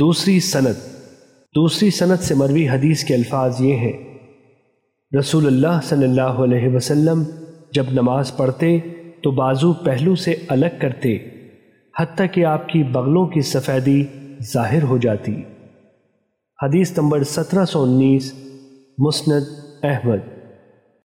دوسری سند دوسری سند سے مروی حدیث کے الفاظ یہ ہیں، رسول اللہ صلی اللہ علیہ وسلم جب نماز پڑھتے تو بازو پہلو سے الگ کرتے، حتیٰ کہ آپ کی بغلوں کی سفیدی ظاہر ہو جاتی۔ حدیث نمبر سترہ سو انیس، مسند احمد۔